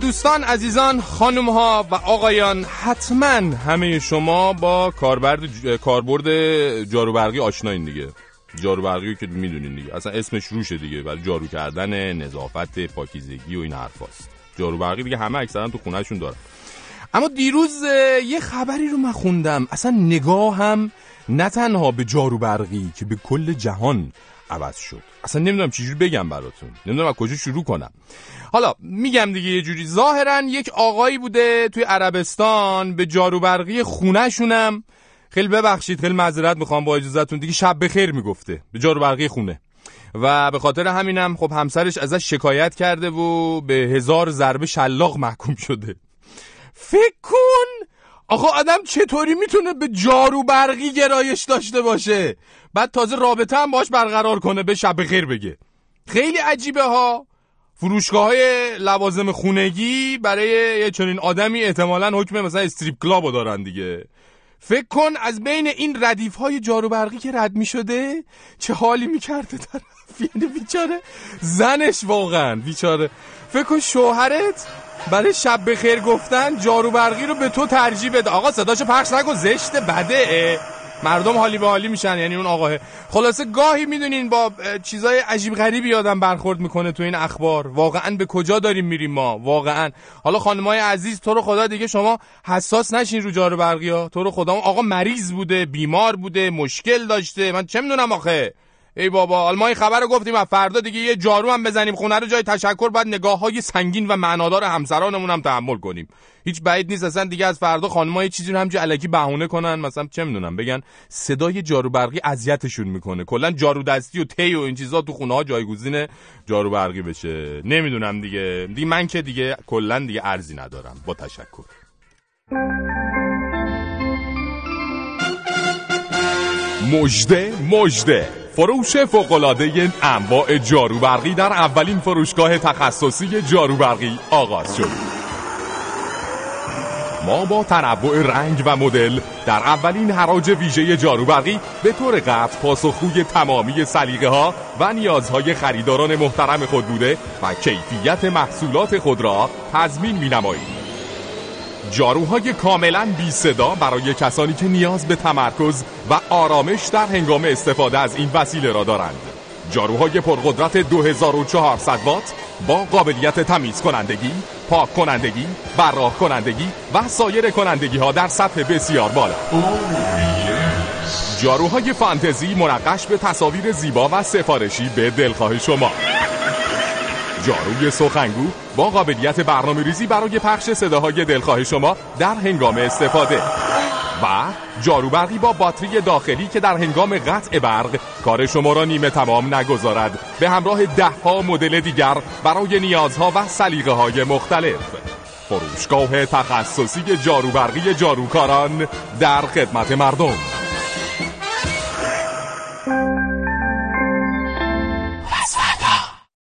دوستان عزیزان خانم ها و آقایان حتما همه شما با کاربرد کاربرد جاروبرقی آشناین دیگه. جاروبرقی که می‌دونین دیگه. اصلا اسمش روشه دیگه ولی جارو کردن نظافت پاکیزگی و این حرفاست. جاروبرقی دیگه همه اکثرا تو خونهشون دارن. اما دیروز یه خبری رو من خوندم. اصلا نگاه هم نه تنها به جاروبرقی که به کل جهان عوض شد. اصلا نمی‌دونم چجوری بگم براتون. نمی‌دونم از کجا شروع کنم. حالا میگم دیگه یه جوری. ظاهرا یک آقایی بوده توی عربستان به جاروبرقی خونهشونم. خیلی ببخشید خیلی معذرت می‌خوام با اجازهتون. دیگه شب بخیر می‌گفته. به جاروبرقی خونه. و به خاطر همینم خب همسرش ازش شکایت کرده و به هزار ضربه شلاق محکوم شده. فکر کن آقا آدم چطوری می‌تونه به جارو برقی گرایش داشته باشه؟ بعد تازه رابطه هم باش برقرار کنه به شب خیر بگه. خیلی عجیبه ها. فروشگاه های لوازم خونگی برای یه چنین آدمی احتمالا حکم مثلا استریپ کلابو دارن دیگه. فکر کن از بین این ردیف های جارو برقی که رد می شده چه حالی می کرده طرف. یعنی بیچاره زنش واقعا بیچاره. فکر کن شوهرت برای شب بخیر گفتن جارو برقی رو به تو ترجیح بده. آقا صداشو پخش نکن زشت بده. مردم حالی به حالی میشن یعنی اون آقاه. خلاصه گاهی می‌دونین با چیزای عجیب غریبی آدم برخورد می‌کنه تو این اخبار. واقعا به کجا داریم میریم ما؟ واقعا. حالا خانمای عزیز تو رو خدا دیگه شما حساس نشین رو جارو برقی ها. تو رو خدا آقا مریض بوده بیمار بوده مشکل داشته. من چه می‌دونم آخه؟ ای بابا حالا ما این خبر گفتیم و فردا دیگه یه جارو هم بزنیم خونه رو جای تشکر بعد نگاه های سنگین و معنادار همسرانمون هم تحمل کنیم. هیچ بعید نیست اصلا دیگه از فردا خانم‌ها یه چیزی رو همجوری الکی بهونه کنن. مثلا چه می‌دونم بگن صدای جارو برقی اذیتشون می‌کنه. کلا جارو دستی و تی و این چیزا تو خونه ها جایگزین جارو برقی بشه. نمی‌دونم دیگه. دیگه من که دیگه کلا دیگه ارزی ندارم. با تشکر. مجده مجده فروش فوقلاده انواع جاروبرقی در اولین فروشگاه تخصصی جاروبرقی آغاز شد ما با تنوع رنگ و مدل در اولین حراج ویژه جاروبرقی به طور قطع پاسخگوی تمامی سلیقه ها و نیازهای خریداران محترم خود بوده و کیفیت محصولات خود را تضمین می نماییم. جاروهای کاملا بی صدا برای کسانی که نیاز به تمرکز و آرامش در هنگام استفاده از این وسیله را دارند. جاروهای پرقدرت 2400 وات با قابلیت تمیز کنندگی، پاک کنندگی، براح کنندگی و سایر کنندگی ها در سطح بسیار بالا. جاروهای فانتزی منقش به تصاویر زیبا و سفارشی به دلخواه شما. جاروی سخنگو با قابلیت برنامه ریزی برای پخش صداهای دلخواه شما در هنگام استفاده. و جارو برقی با باتری داخلی که در هنگام قطع برق کار شما را نیمه تمام نگذارد. به همراه ده ها مدل دیگر برای نیازها و سلیقه های مختلف. فروشگاه تخصصی جاروبرقی جاروکاران در خدمت مردم.